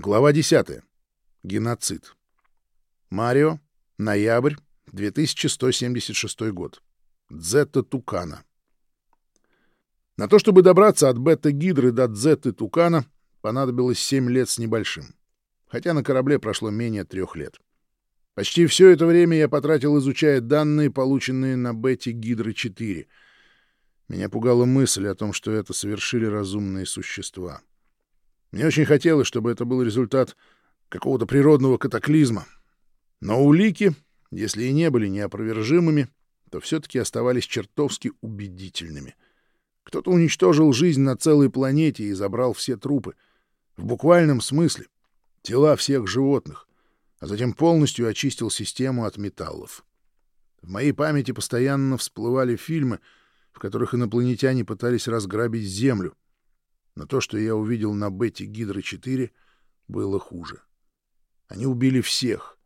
Глава 10. Геноцид. Марио. Ноябрь. 2176 год. Дзета Тукана. На то, чтобы добраться от бета-гидры до дзеты Тукана, понадобилось 7 лет с небольшим. Хотя на корабле прошло менее трех лет. Почти все это время я потратил, изучая данные, полученные на бете-гидры-4. Меня пугала мысль о том, что это совершили разумные существа. Мне очень хотелось, чтобы это был результат какого-то природного катаклизма. Но улики, если и не были неопровержимыми, то все-таки оставались чертовски убедительными. Кто-то уничтожил жизнь на целой планете и забрал все трупы. В буквальном смысле. Тела всех животных. А затем полностью очистил систему от металлов. В моей памяти постоянно всплывали фильмы, в которых инопланетяне пытались разграбить Землю — но то, что я увидел на бете Гидро-4, было хуже. Они убили всех.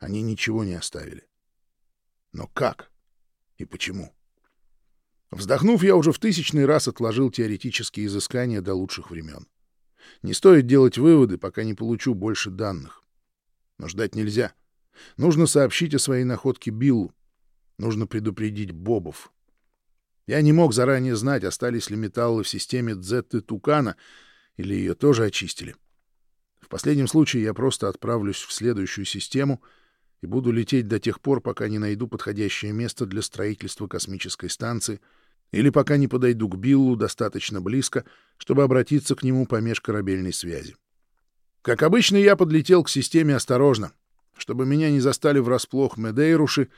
Они ничего не оставили. Но как и почему? Вздохнув, я уже в тысячный раз отложил теоретические изыскания до лучших времен. Не стоит делать выводы, пока не получу больше данных. Но ждать нельзя. Нужно сообщить о своей находке Биллу. Нужно предупредить Бобов. Я не мог заранее знать, остались ли металлы в системе Дзетты Тукана, или ее тоже очистили. В последнем случае я просто отправлюсь в следующую систему и буду лететь до тех пор, пока не найду подходящее место для строительства космической станции или пока не подойду к Биллу достаточно близко, чтобы обратиться к нему по межкорабельной связи. Как обычно, я подлетел к системе осторожно, чтобы меня не застали врасплох Медейруши,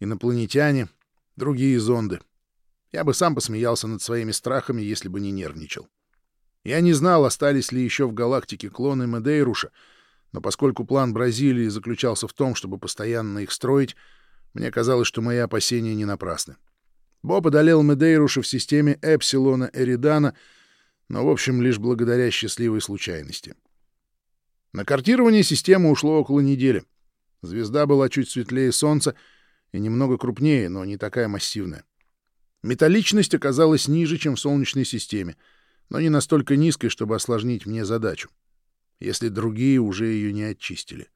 инопланетяне, другие зонды. Я бы сам посмеялся над своими страхами, если бы не нервничал. Я не знал, остались ли еще в галактике клоны Медейруша, но поскольку план Бразилии заключался в том, чтобы постоянно их строить, мне казалось, что мои опасения не напрасны. Боб одолел Медейруша в системе Эпсилона Эридана, но, в общем, лишь благодаря счастливой случайности. На картирование системы ушло около недели. Звезда была чуть светлее Солнца и немного крупнее, но не такая массивная. Металличность оказалась ниже, чем в Солнечной системе, но не настолько низкой, чтобы осложнить мне задачу, если другие уже ее не очистили.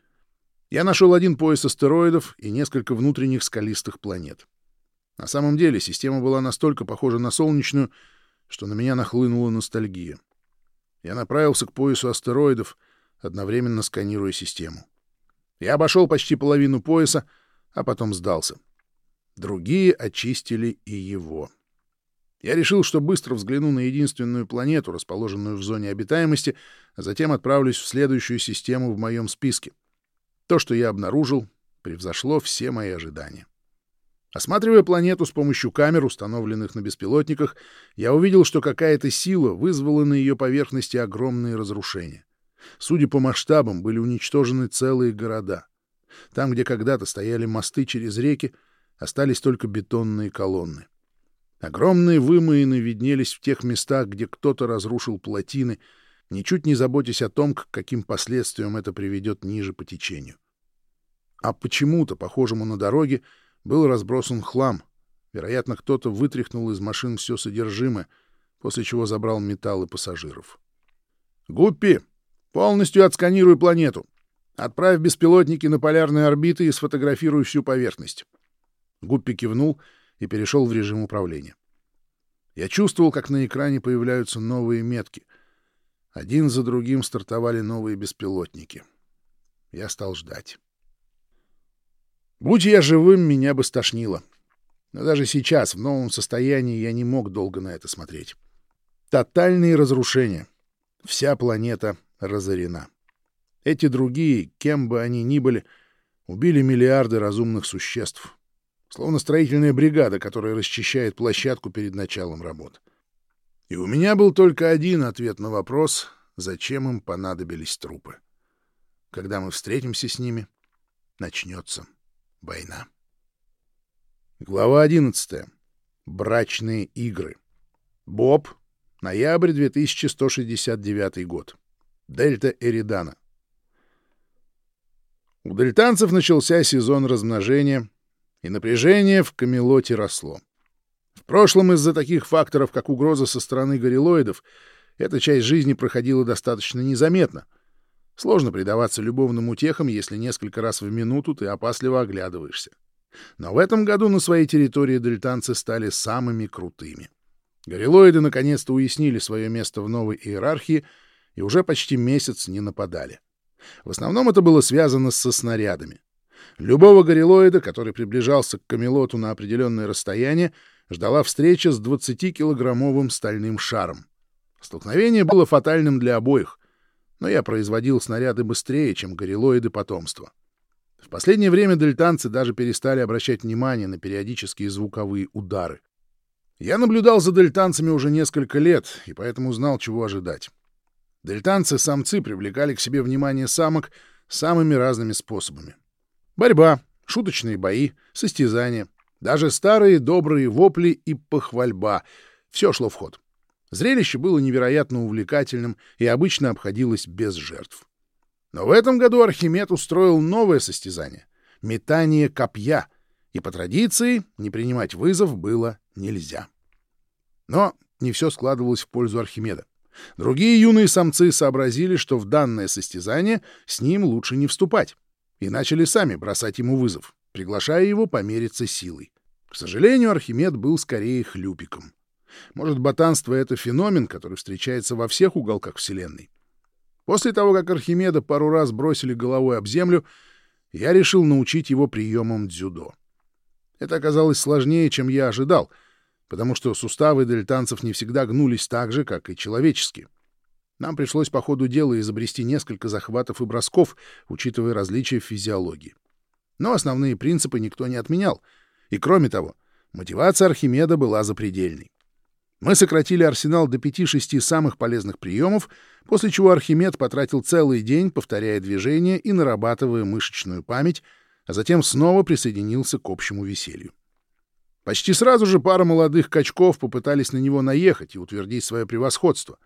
Я нашел один пояс астероидов и несколько внутренних скалистых планет. На самом деле система была настолько похожа на солнечную, что на меня нахлынула ностальгия. Я направился к поясу астероидов, одновременно сканируя систему. Я обошел почти половину пояса, а потом сдался — Другие очистили и его. Я решил, что быстро взгляну на единственную планету, расположенную в зоне обитаемости, а затем отправлюсь в следующую систему в моем списке. То, что я обнаружил, превзошло все мои ожидания. Осматривая планету с помощью камер, установленных на беспилотниках, я увидел, что какая-то сила вызвала на ее поверхности огромные разрушения. Судя по масштабам, были уничтожены целые города. Там, где когда-то стояли мосты через реки, остались только бетонные колонны. Огромные вымоины виднелись в тех местах, где кто-то разрушил плотины, ничуть не заботясь о том, к каким последствиям это приведет ниже по течению. А почему-то, похожему на дороге, был разбросан хлам. Вероятно, кто-то вытряхнул из машин все содержимое, после чего забрал металлы пассажиров. «Гуппи, полностью отсканируй планету. Отправь беспилотники на полярные орбиты и сфотографируй всю поверхность. Гуппи кивнул и перешел в режим управления. Я чувствовал, как на экране появляются новые метки. Один за другим стартовали новые беспилотники. Я стал ждать. Будь я живым, меня бы стошнило. Но даже сейчас, в новом состоянии, я не мог долго на это смотреть. Тотальные разрушения. Вся планета разорена. Эти другие, кем бы они ни были, убили миллиарды разумных существ. Словно строительная бригада, которая расчищает площадку перед началом работ. И у меня был только один ответ на вопрос, зачем им понадобились трупы. Когда мы встретимся с ними, начнется война. Глава 11. Брачные игры. Боб. Ноябрь 2169 год. Дельта Эридана. У дельтанцев начался сезон размножения — и напряжение в Камелоте росло. В прошлом из-за таких факторов, как угроза со стороны горилоидов, эта часть жизни проходила достаточно незаметно. Сложно предаваться любовным утехам, если несколько раз в минуту ты опасливо оглядываешься. Но в этом году на своей территории дельтанцы стали самыми крутыми. Горилоиды наконец-то уяснили свое место в новой иерархии и уже почти месяц не нападали. В основном это было связано со снарядами. Любого горилоида, который приближался к камелоту на определенное расстояние, ждала встреча с 20-килограммовым стальным шаром. Столкновение было фатальным для обоих, но я производил снаряды быстрее, чем горилоиды потомства. В последнее время дельтанцы даже перестали обращать внимание на периодические звуковые удары. Я наблюдал за дельтанцами уже несколько лет, и поэтому знал, чего ожидать. Дельтанцы-самцы привлекали к себе внимание самок самыми разными способами. Борьба, шуточные бои, состязания, даже старые добрые вопли и похвальба — все шло в ход. Зрелище было невероятно увлекательным и обычно обходилось без жертв. Но в этом году Архимед устроил новое состязание — метание копья, и по традиции не принимать вызов было нельзя. Но не все складывалось в пользу Архимеда. Другие юные самцы сообразили, что в данное состязание с ним лучше не вступать, и начали сами бросать ему вызов, приглашая его помериться силой. К сожалению, Архимед был скорее хлюпиком. Может, ботанство — это феномен, который встречается во всех уголках Вселенной. После того, как Архимеда пару раз бросили головой об землю, я решил научить его приемам дзюдо. Это оказалось сложнее, чем я ожидал — потому что суставы дельтанцев не всегда гнулись так же, как и человеческие. Нам пришлось по ходу дела изобрести несколько захватов и бросков, учитывая различия в физиологии. Но основные принципы никто не отменял. И кроме того, мотивация Архимеда была запредельной. Мы сократили арсенал до 5-6 самых полезных приемов, после чего Архимед потратил целый день, повторяя движения и нарабатывая мышечную память, а затем снова присоединился к общему веселью. Почти сразу же пара молодых качков попытались на него наехать и утвердить свое превосходство.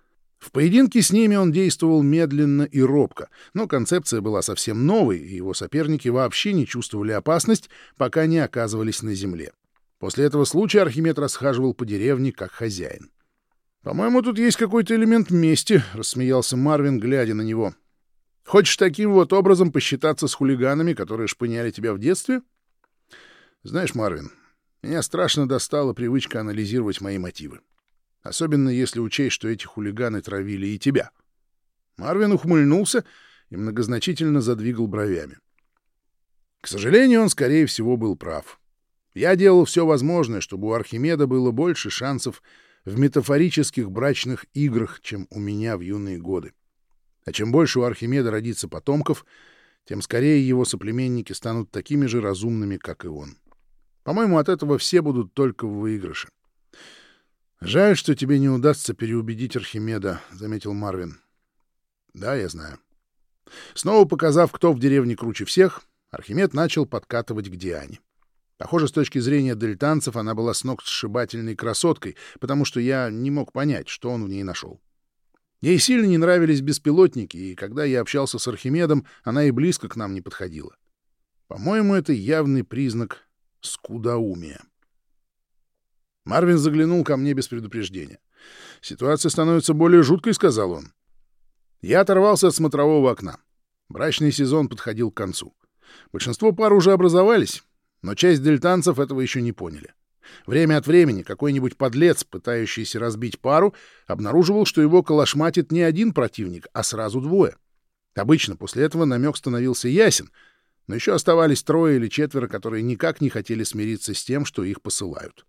В поединке с ними он действовал медленно и робко, но концепция была совсем новой, и его соперники вообще не чувствовали опасность, пока не оказывались на земле. После этого случая Архимед расхаживал по деревне как хозяин. «По-моему, тут есть какой-то элемент мести», — рассмеялся Марвин, глядя на него. «Хочешь таким вот образом посчитаться с хулиганами, которые шпыняли тебя в детстве?» «Знаешь, Марвин, меня страшно достала привычка анализировать мои мотивы. Особенно если учесть, что эти хулиганы травили и тебя. Марвин ухмыльнулся и многозначительно задвигал бровями. К сожалению, он, скорее всего, был прав. Я делал все возможное, чтобы у Архимеда было больше шансов в метафорических брачных играх, чем у меня в юные годы. А чем больше у Архимеда родится потомков, тем скорее его соплеменники станут такими же разумными, как и он. По-моему, от этого все будут только в выигрыше. «Жаль, что тебе не удастся переубедить Архимеда», — заметил Марвин. «Да, я знаю». Снова показав, кто в деревне круче всех, Архимед начал подкатывать к Диане. Похоже, с точки зрения дельтанцев она была с ног сшибательной красоткой, потому что я не мог понять, что он в ней нашел. Ей сильно не нравились беспилотники, и когда я общался с Архимедом, она и близко к нам не подходила. По-моему, это явный признак скудоумия. Марвин заглянул ко мне без предупреждения. «Ситуация становится более жуткой», — сказал он. Я оторвался от смотрового окна. Брачный сезон подходил к концу. Большинство пар уже образовались, но часть дельтанцев этого еще не поняли. Время от времени какой-нибудь подлец, пытающийся разбить пару, обнаруживал, что его калашматит не один противник, а сразу двое. Обычно после этого намек становился ясен — но еще оставались трое или четверо, которые никак не хотели смириться с тем, что их посылают.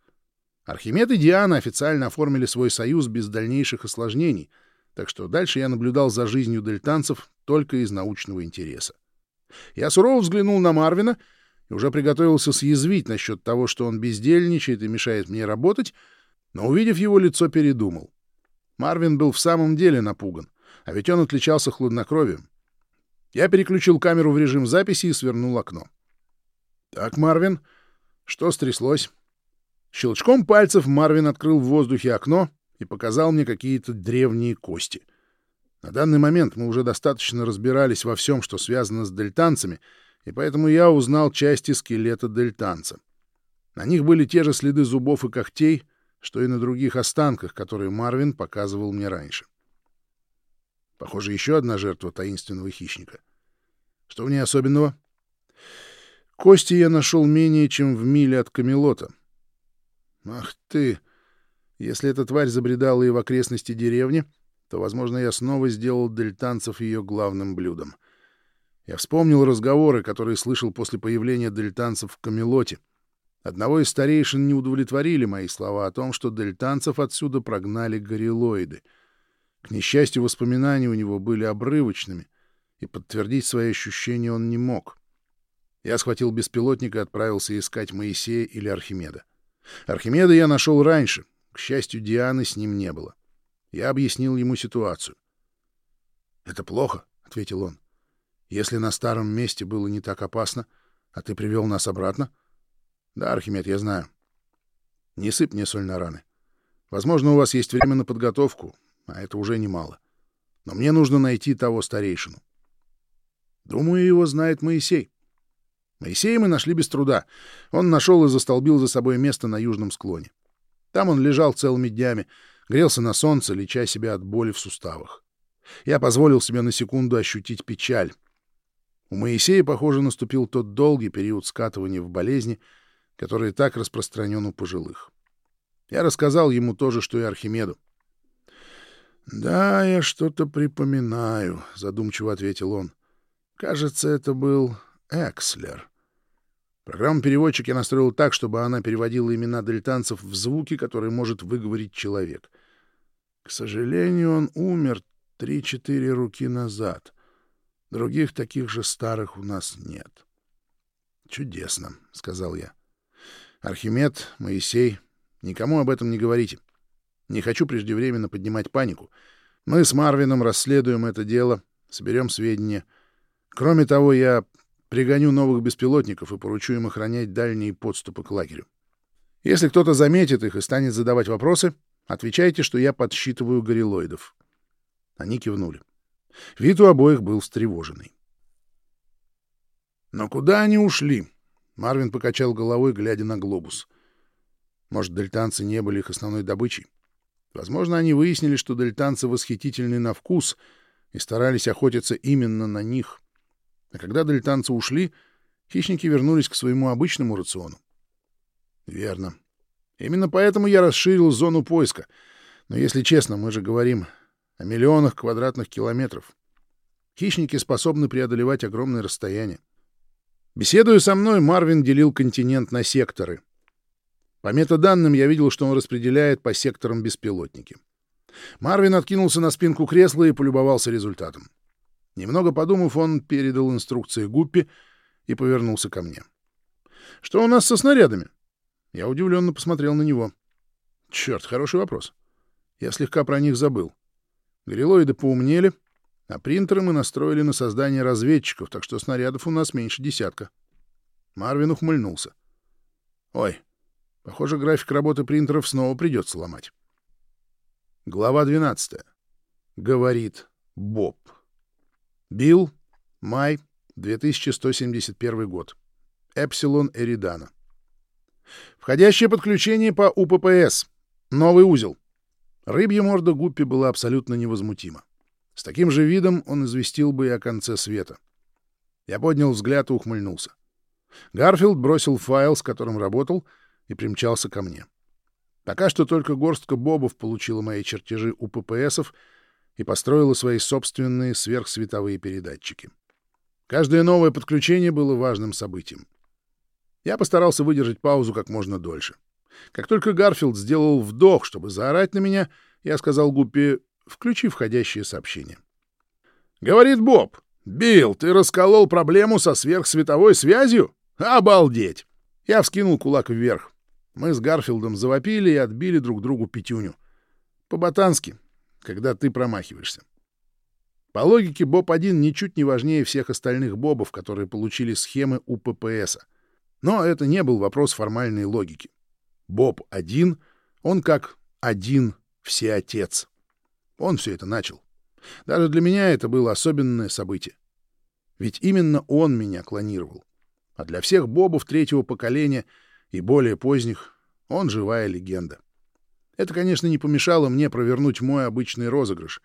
Архимед и Диана официально оформили свой союз без дальнейших осложнений, так что дальше я наблюдал за жизнью дельтанцев только из научного интереса. Я сурово взглянул на Марвина и уже приготовился съязвить насчет того, что он бездельничает и мешает мне работать, но, увидев его лицо, передумал. Марвин был в самом деле напуган, а ведь он отличался хладнокровием. Я переключил камеру в режим записи и свернул окно. «Так, Марвин, что стряслось?» Щелчком пальцев Марвин открыл в воздухе окно и показал мне какие-то древние кости. На данный момент мы уже достаточно разбирались во всем, что связано с дельтанцами, и поэтому я узнал части скелета дельтанца. На них были те же следы зубов и когтей, что и на других останках, которые Марвин показывал мне раньше. Похоже, еще одна жертва таинственного хищника. Что в ней особенного? Кости я нашел менее чем в миле от Камелота. Ах ты! Если эта тварь забредала и в окрестности деревни, то, возможно, я снова сделал дельтанцев ее главным блюдом. Я вспомнил разговоры, которые слышал после появления дельтанцев в Камелоте. Одного из старейшин не удовлетворили мои слова о том, что дельтанцев отсюда прогнали горилоиды. К несчастью, воспоминания у него были обрывочными, и подтвердить свои ощущения он не мог. Я схватил беспилотник и отправился искать Моисея или Архимеда. Архимеда я нашел раньше. К счастью, Дианы с ним не было. Я объяснил ему ситуацию. «Это плохо», — ответил он. «Если на старом месте было не так опасно, а ты привел нас обратно?» «Да, Архимед, я знаю. Не сыпь мне соль на раны. Возможно, у вас есть время на подготовку, а это уже немало. Но мне нужно найти того старейшину. Думаю, его знает Моисей. Моисея мы нашли без труда. Он нашел и застолбил за собой место на южном склоне. Там он лежал целыми днями, грелся на солнце, леча себя от боли в суставах. Я позволил себе на секунду ощутить печаль. У Моисея, похоже, наступил тот долгий период скатывания в болезни, который так распространен у пожилых. Я рассказал ему то же, что и Архимеду. «Да, я что-то припоминаю», — задумчиво ответил он. «Кажется, это был Экслер». Программу-переводчик я настроил так, чтобы она переводила имена дельтанцев в звуки, которые может выговорить человек. К сожалению, он умер три-четыре руки назад. Других таких же старых у нас нет. «Чудесно», — сказал я. «Архимед, Моисей, никому об этом не говорите. Не хочу преждевременно поднимать панику. Мы с Марвином расследуем это дело, соберем сведения. Кроме того, я пригоню новых беспилотников и поручу им охранять дальние подступы к лагерю. Если кто-то заметит их и станет задавать вопросы, отвечайте, что я подсчитываю горилоидов. Они кивнули. Вид у обоих был встревоженный. «Но куда они ушли?» Марвин покачал головой, глядя на глобус. Может, дельтанцы не были их основной добычей? Возможно, они выяснили, что дельтанцы восхитительны на вкус и старались охотиться именно на них. А когда дельтанцы ушли, хищники вернулись к своему обычному рациону. Верно. Именно поэтому я расширил зону поиска. Но, если честно, мы же говорим о миллионах квадратных километров. Хищники способны преодолевать огромные расстояния. Беседуя со мной, Марвин делил континент на секторы — по метаданным я видел, что он распределяет по секторам беспилотники. Марвин откинулся на спинку кресла и полюбовался результатом. Немного подумав, он передал инструкции Гуппи и повернулся ко мне. «Что у нас со снарядами?» Я удивленно посмотрел на него. «Черт, хороший вопрос. Я слегка про них забыл. Грилоиды поумнели, а принтеры мы настроили на создание разведчиков, так что снарядов у нас меньше десятка». Марвин ухмыльнулся. «Ой, Похоже, график работы принтеров снова придется ломать. Глава 12. Говорит Боб. Билл, май, 2171 год. Эпсилон Эридана. Входящее подключение по УППС. Новый узел. Рыбья морда Гуппи была абсолютно невозмутима. С таким же видом он известил бы и о конце света. Я поднял взгляд и ухмыльнулся. Гарфилд бросил файл, с которым работал, — и примчался ко мне. Пока что только горстка бобов получила мои чертежи у ППСов и построила свои собственные сверхсветовые передатчики. Каждое новое подключение было важным событием. Я постарался выдержать паузу как можно дольше. Как только Гарфилд сделал вдох, чтобы заорать на меня, я сказал Гуппи «Включи входящее сообщение». «Говорит Боб, Билл, ты расколол проблему со сверхсветовой связью? Обалдеть!» Я вскинул кулак вверх. Мы с Гарфилдом завопили и отбили друг другу пятюню. По-ботански, когда ты промахиваешься. По логике, Боб-1 ничуть не важнее всех остальных Бобов, которые получили схемы у ППСа. Но это не был вопрос формальной логики. Боб-1, он как один всеотец. Он все это начал. Даже для меня это было особенное событие. Ведь именно он меня клонировал. А для всех Бобов третьего поколения — и более поздних он живая легенда. Это, конечно, не помешало мне провернуть мой обычный розыгрыш.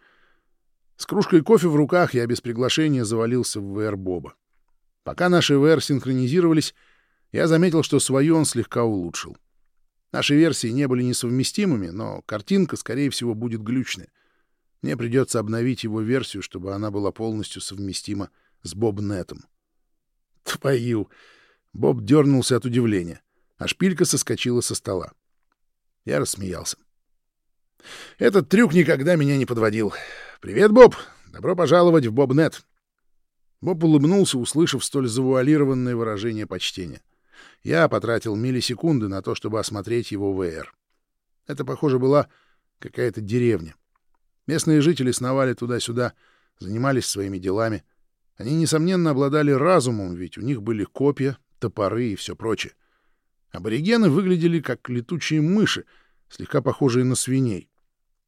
С кружкой кофе в руках я без приглашения завалился в ВР Боба. Пока наши ВР синхронизировались, я заметил, что свою он слегка улучшил. Наши версии не были несовместимыми, но картинка, скорее всего, будет глючная. Мне придется обновить его версию, чтобы она была полностью совместима с Бобнетом. Твою! Боб дернулся от удивления, а шпилька соскочила со стола. Я рассмеялся. Этот трюк никогда меня не подводил. «Привет, Боб! Добро пожаловать в Бобнет!» Боб улыбнулся, услышав столь завуалированное выражение почтения. Я потратил миллисекунды на то, чтобы осмотреть его ВР. Это, похоже, была какая-то деревня. Местные жители сновали туда-сюда, занимались своими делами. Они, несомненно, обладали разумом, ведь у них были копья, топоры и все прочее. Аборигены выглядели как летучие мыши, слегка похожие на свиней.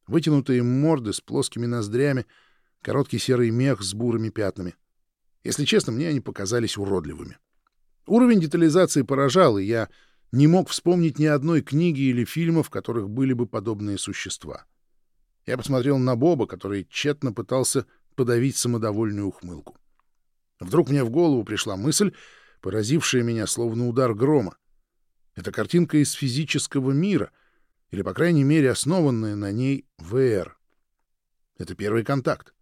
Вытянутые морды с плоскими ноздрями, короткий серый мех с бурыми пятнами. Если честно, мне они показались уродливыми. Уровень детализации поражал, и я не мог вспомнить ни одной книги или фильма, в которых были бы подобные существа. Я посмотрел на Боба, который тщетно пытался подавить самодовольную ухмылку. Вдруг мне в голову пришла мысль, поразившая меня словно удар грома. Это картинка из физического мира, или, по крайней мере, основанная на ней ВР. Это первый контакт.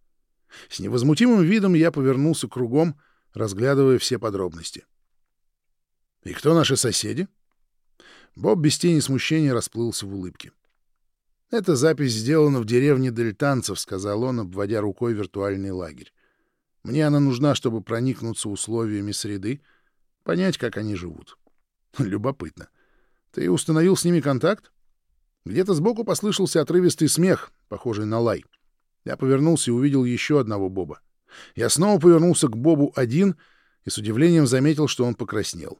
С невозмутимым видом я повернулся кругом, разглядывая все подробности. «И кто наши соседи?» Боб без тени смущения расплылся в улыбке. «Эта запись сделана в деревне Дельтанцев», — сказал он, обводя рукой виртуальный лагерь. «Мне она нужна, чтобы проникнуться условиями среды, понять, как они живут». «Любопытно. Ты установил с ними контакт?» Где-то сбоку послышался отрывистый смех, похожий на лай. Я повернулся и увидел еще одного Боба. Я снова повернулся к Бобу один и с удивлением заметил, что он покраснел.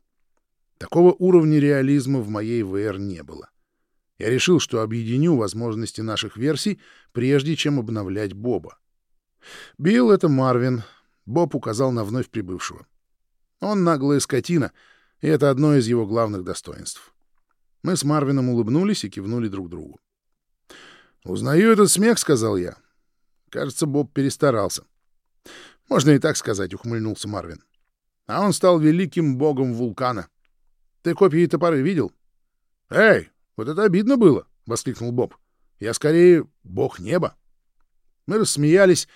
Такого уровня реализма в моей ВР не было. Я решил, что объединю возможности наших версий, прежде чем обновлять Боба. Билл — это Марвин. Боб указал на вновь прибывшего. Он наглая скотина, и это одно из его главных достоинств. Мы с Марвином улыбнулись и кивнули друг другу. «Узнаю этот смех», — сказал я. Кажется, Боб перестарался. «Можно и так сказать», — ухмыльнулся Марвин. «А он стал великим богом вулкана. Ты копии топоры видел?» «Эй, вот это обидно было!» — воскликнул Боб. «Я скорее бог неба». Мы рассмеялись,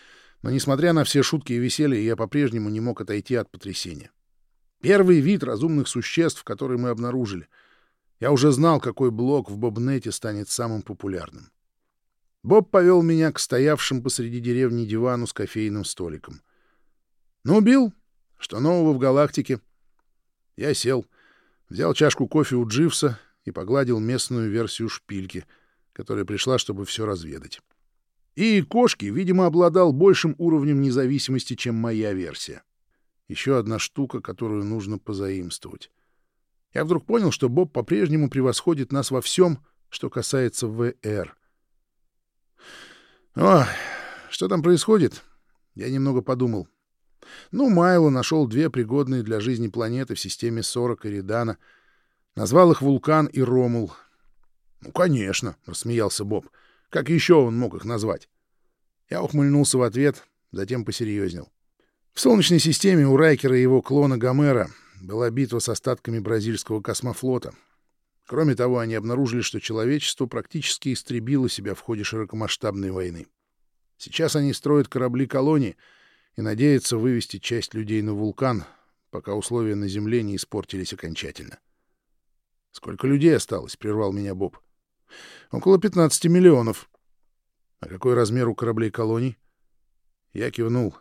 но, несмотря на все шутки и веселье, я по-прежнему не мог отойти от потрясения. Первый вид разумных существ, который мы обнаружили. Я уже знал, какой блок в Бобнете станет самым популярным. Боб повел меня к стоявшим посреди деревни дивану с кофейным столиком. «Ну, Билл, что нового в галактике?» Я сел, взял чашку кофе у Дживса и погладил местную версию шпильки, которая пришла, чтобы все разведать. И кошки, видимо, обладал большим уровнем независимости, чем моя версия. Еще одна штука, которую нужно позаимствовать. Я вдруг понял, что Боб по-прежнему превосходит нас во всем, что касается ВР — о, что там происходит? Я немного подумал. Ну, Майло нашел две пригодные для жизни планеты в системе 40 Эридана. Назвал их Вулкан и Ромул. Ну, конечно, рассмеялся Боб. Как еще он мог их назвать? Я ухмыльнулся в ответ, затем посерьезнел. В Солнечной системе у Райкера и его клона Гомера была битва с остатками бразильского космофлота. Кроме того, они обнаружили, что человечество практически истребило себя в ходе широкомасштабной войны. Сейчас они строят корабли-колонии и надеются вывести часть людей на вулкан, пока условия на Земле не испортились окончательно. «Сколько людей осталось?» — прервал меня Боб. «Около 15 миллионов». «А какой размер у кораблей-колоний?» Я кивнул.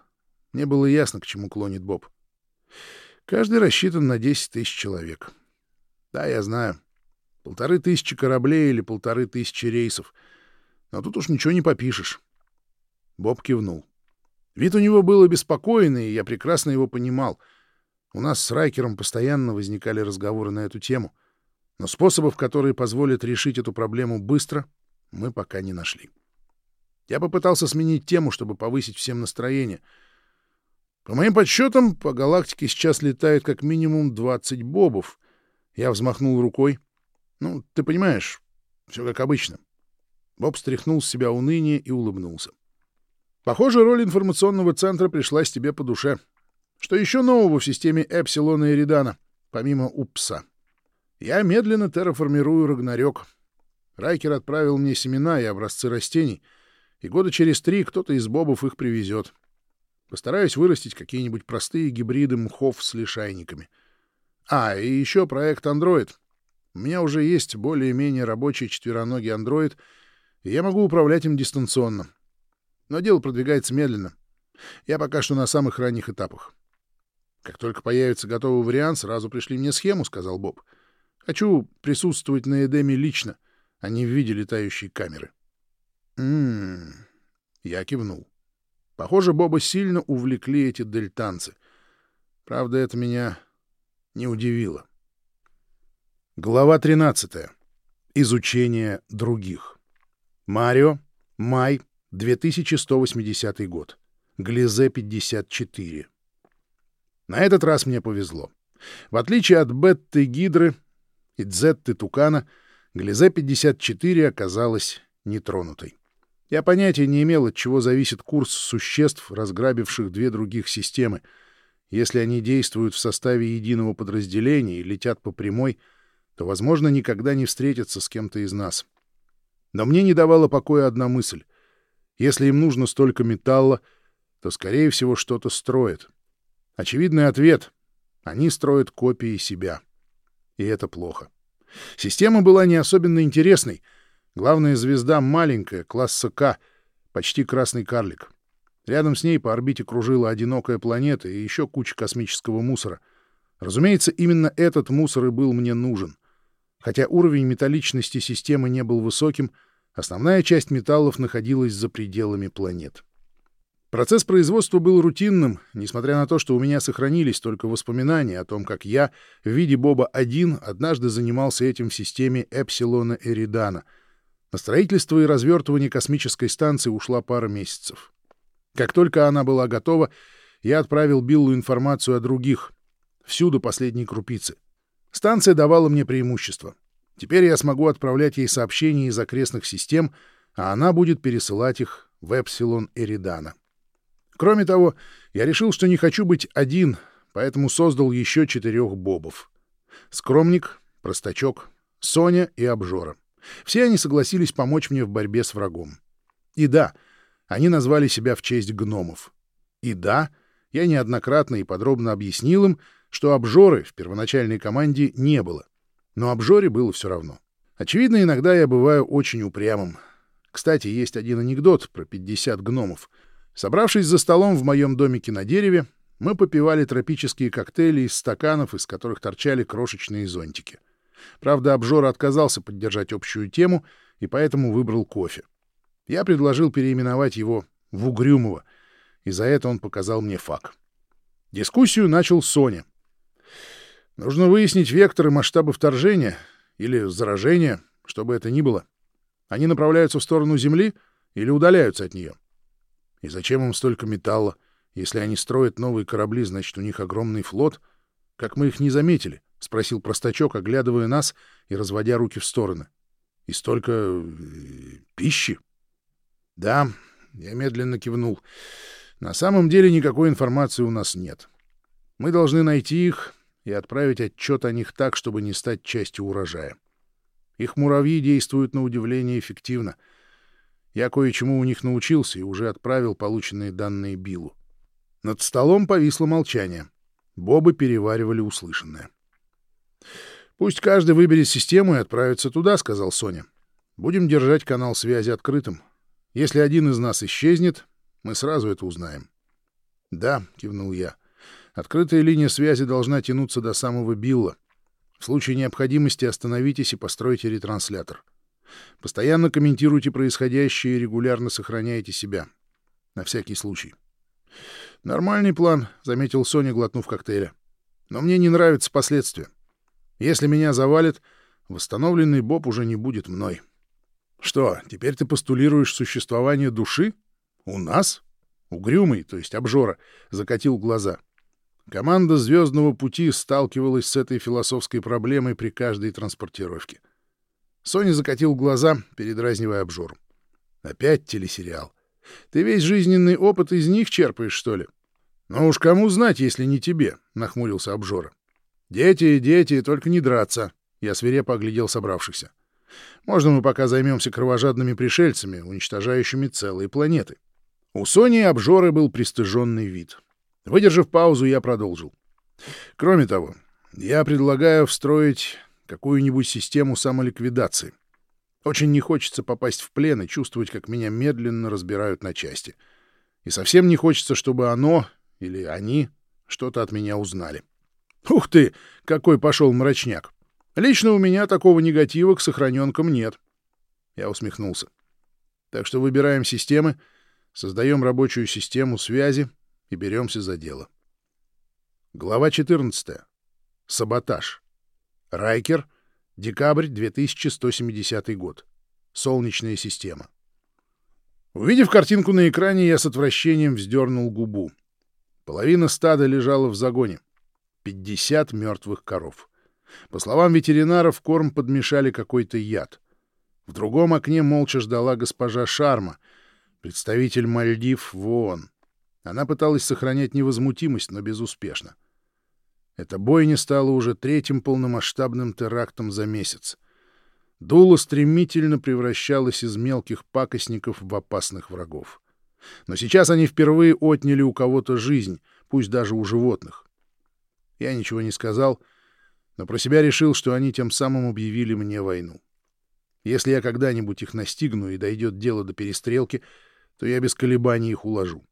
Мне было ясно, к чему клонит Боб. Каждый рассчитан на 10 тысяч человек. Да, я знаю. Полторы тысячи кораблей или полторы тысячи рейсов. Но тут уж ничего не попишешь. Боб кивнул. Вид у него был обеспокоенный, и я прекрасно его понимал. У нас с Райкером постоянно возникали разговоры на эту тему. Но способов, которые позволят решить эту проблему быстро, мы пока не нашли. Я попытался сменить тему, чтобы повысить всем настроение. По моим подсчетам, по галактике сейчас летает как минимум 20 бобов. Я взмахнул рукой — ну, ты понимаешь, все как обычно. Боб стряхнул с себя уныние и улыбнулся. Похоже, роль информационного центра пришлась тебе по душе. Что еще нового в системе Эпсилона и Редана, помимо УПСа? Я медленно терраформирую Рагнарёк. Райкер отправил мне семена и образцы растений, и года через три кто-то из бобов их привезет. Постараюсь вырастить какие-нибудь простые гибриды мхов с лишайниками. А, и еще проект Android. У меня уже есть более-менее рабочий четвероногий Android, и я могу управлять им дистанционно. Но дело продвигается медленно. Я пока что на самых ранних этапах. Как только появится готовый вариант, сразу пришли мне схему, — сказал Боб. Хочу присутствовать на Эдеме лично, а не в виде летающей камеры. М-м-м. Я кивнул. Похоже, Боба сильно увлекли эти дельтанцы. Правда, это меня не удивило. Глава 13. Изучение других. Марио, май, 2180 год. Глизе 54. На этот раз мне повезло. В отличие от Бетты Гидры и Дзетты Тукана, Глизе 54 оказалась нетронутой. Я понятия не имел, от чего зависит курс существ, разграбивших две других системы. Если они действуют в составе единого подразделения и летят по прямой, то, возможно, никогда не встретятся с кем-то из нас. Но мне не давала покоя одна мысль. Если им нужно столько металла, то, скорее всего, что-то строят. Очевидный ответ — они строят копии себя. И это плохо. Система была не особенно интересной — Главная звезда маленькая, класса К, почти красный карлик. Рядом с ней по орбите кружила одинокая планета и еще куча космического мусора. Разумеется, именно этот мусор и был мне нужен. Хотя уровень металличности системы не был высоким, основная часть металлов находилась за пределами планет. Процесс производства был рутинным, несмотря на то, что у меня сохранились только воспоминания о том, как я в виде Боба-1 однажды занимался этим в системе Эпсилона Эридана — на строительство и развертывание космической станции ушла пара месяцев. Как только она была готова, я отправил Биллу информацию о других, всюду последней крупицы. Станция давала мне преимущество. Теперь я смогу отправлять ей сообщения из окрестных систем, а она будет пересылать их в Эпсилон Эридана. Кроме того, я решил, что не хочу быть один, поэтому создал еще четырех бобов. Скромник, Простачок, Соня и Обжора. Все они согласились помочь мне в борьбе с врагом. И да, они назвали себя в честь гномов. И да, я неоднократно и подробно объяснил им, что обжоры в первоначальной команде не было. Но обжоре было все равно. Очевидно, иногда я бываю очень упрямым. Кстати, есть один анекдот про 50 гномов. Собравшись за столом в моем домике на дереве, мы попивали тропические коктейли из стаканов, из которых торчали крошечные зонтики. Правда, обжора отказался поддержать общую тему и поэтому выбрал кофе. Я предложил переименовать его в Угрюмого, и за это он показал мне факт. Дискуссию начал Соня. Нужно выяснить векторы масштаба вторжения или заражения, что бы это ни было. Они направляются в сторону Земли или удаляются от нее? И зачем им столько металла? Если они строят новые корабли, значит, у них огромный флот. Как мы их не заметили? — спросил простачок, оглядывая нас и разводя руки в стороны. — И столько... Э, пищи? — Да, я медленно кивнул. На самом деле никакой информации у нас нет. Мы должны найти их и отправить отчет о них так, чтобы не стать частью урожая. Их муравьи действуют на удивление эффективно. Я кое-чему у них научился и уже отправил полученные данные Биллу. Над столом повисло молчание. Бобы переваривали услышанное. «Пусть каждый выберет систему и отправится туда», — сказал Соня. «Будем держать канал связи открытым. Если один из нас исчезнет, мы сразу это узнаем». «Да», — кивнул я. «Открытая линия связи должна тянуться до самого Билла. В случае необходимости остановитесь и постройте ретранслятор. Постоянно комментируйте происходящее и регулярно сохраняйте себя. На всякий случай». «Нормальный план», — заметил Соня, глотнув коктейля. «Но мне не нравятся последствия. Если меня завалит, восстановленный Боб уже не будет мной. Что, теперь ты постулируешь существование души? У нас? Угрюмый, то есть обжора, закатил глаза. Команда «Звездного пути» сталкивалась с этой философской проблемой при каждой транспортировке. Соня закатил глаза, передразнивая обжору. Опять телесериал. Ты весь жизненный опыт из них черпаешь, что ли? Ну уж кому знать, если не тебе, — нахмурился обжора. Дети, дети, только не драться. Я свирепо оглядел собравшихся. Можно мы пока займемся кровожадными пришельцами, уничтожающими целые планеты? У Сони обжоры был пристыженный вид. Выдержав паузу, я продолжил. Кроме того, я предлагаю встроить какую-нибудь систему самоликвидации. Очень не хочется попасть в плен и чувствовать, как меня медленно разбирают на части. И совсем не хочется, чтобы оно или они что-то от меня узнали. Ух ты, какой пошел мрачняк! Лично у меня такого негатива к сохраненкам нет. Я усмехнулся. Так что выбираем системы, создаем рабочую систему связи и беремся за дело. Глава 14. Саботаж. Райкер. Декабрь 2170 год. Солнечная система. Увидев картинку на экране, я с отвращением вздернул губу. Половина стада лежала в загоне. 50 мертвых коров. По словам ветеринаров, корм подмешали какой-то яд. В другом окне молча ждала госпожа Шарма, представитель Мальдив в ООН. Она пыталась сохранять невозмутимость, но безуспешно. Эта бойня стала уже третьим полномасштабным терактом за месяц. Дуло стремительно превращалось из мелких пакостников в опасных врагов. Но сейчас они впервые отняли у кого-то жизнь, пусть даже у животных. Я ничего не сказал, но про себя решил, что они тем самым объявили мне войну. Если я когда-нибудь их настигну и дойдет дело до перестрелки, то я без колебаний их уложу.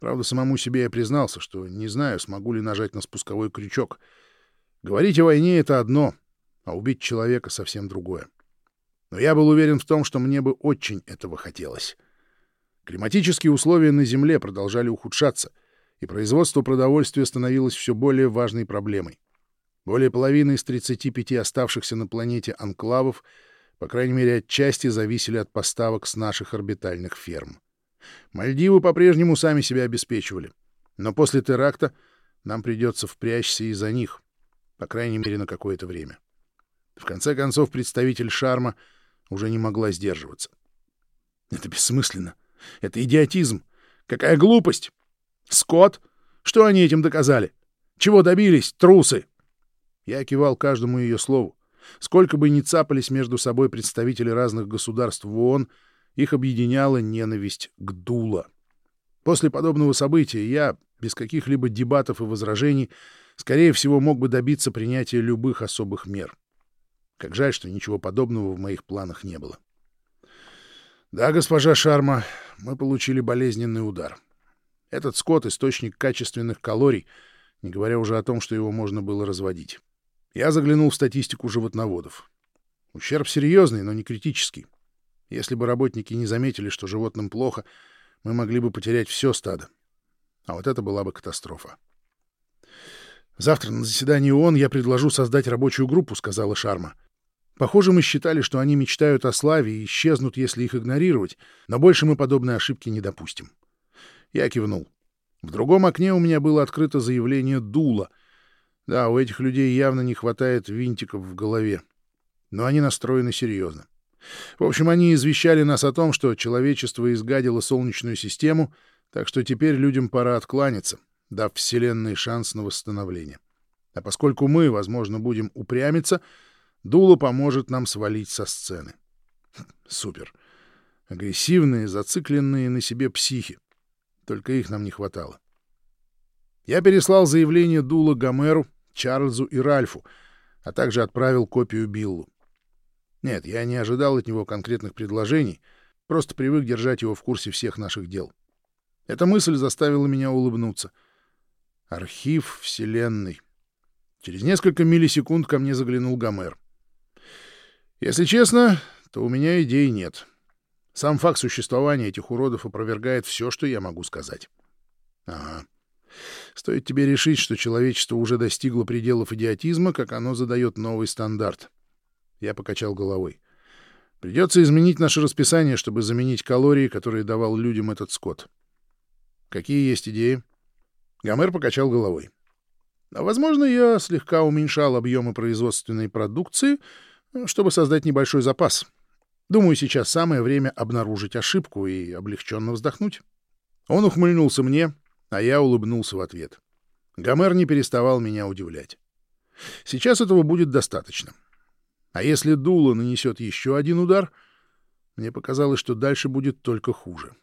Правда, самому себе я признался, что не знаю, смогу ли нажать на спусковой крючок. Говорить о войне — это одно, а убить человека — совсем другое. Но я был уверен в том, что мне бы очень этого хотелось. Климатические условия на Земле продолжали ухудшаться, и производство продовольствия становилось все более важной проблемой. Более половины из 35 оставшихся на планете анклавов, по крайней мере, отчасти зависели от поставок с наших орбитальных ферм. Мальдивы по-прежнему сами себя обеспечивали. Но после теракта нам придется впрячься из-за них, по крайней мере, на какое-то время. В конце концов, представитель Шарма уже не могла сдерживаться. Это бессмысленно. Это идиотизм. Какая глупость! Скот? Что они этим доказали? Чего добились, трусы? Я кивал каждому ее слову. Сколько бы ни цапались между собой представители разных государств в ООН, их объединяла ненависть к Дула. После подобного события я, без каких-либо дебатов и возражений, скорее всего, мог бы добиться принятия любых особых мер. Как жаль, что ничего подобного в моих планах не было. Да, госпожа Шарма, мы получили болезненный удар. Этот скот — источник качественных калорий, не говоря уже о том, что его можно было разводить. Я заглянул в статистику животноводов. Ущерб серьезный, но не критический. Если бы работники не заметили, что животным плохо, мы могли бы потерять все стадо. А вот это была бы катастрофа. «Завтра на заседании ООН я предложу создать рабочую группу», — сказала Шарма. «Похоже, мы считали, что они мечтают о славе и исчезнут, если их игнорировать, но больше мы подобной ошибки не допустим». Я кивнул. В другом окне у меня было открыто заявление Дула. Да, у этих людей явно не хватает винтиков в голове. Но они настроены серьезно. В общем, они извещали нас о том, что человечество изгадило Солнечную систему, так что теперь людям пора откланяться, дав Вселенной шанс на восстановление. А поскольку мы, возможно, будем упрямиться, Дуло поможет нам свалить со сцены. Супер. Агрессивные, зацикленные на себе психи. Только их нам не хватало. Я переслал заявление Дула Гомеру, Чарльзу и Ральфу, а также отправил копию Биллу. Нет, я не ожидал от него конкретных предложений, просто привык держать его в курсе всех наших дел. Эта мысль заставила меня улыбнуться. Архив Вселенной. Через несколько миллисекунд ко мне заглянул Гомер. Если честно, то у меня идей нет. Сам факт существования этих уродов опровергает все, что я могу сказать. Ага. Стоит тебе решить, что человечество уже достигло пределов идиотизма, как оно задает новый стандарт — я покачал головой. Придется изменить наше расписание, чтобы заменить калории, которые давал людям этот скот. Какие есть идеи? Гомер покачал головой. А, возможно, я слегка уменьшал объемы производственной продукции, чтобы создать небольшой запас. Думаю, сейчас самое время обнаружить ошибку и облегченно вздохнуть. Он ухмыльнулся мне, а я улыбнулся в ответ. Гомер не переставал меня удивлять. Сейчас этого будет достаточно. А если дуло нанесет еще один удар, мне показалось, что дальше будет только хуже.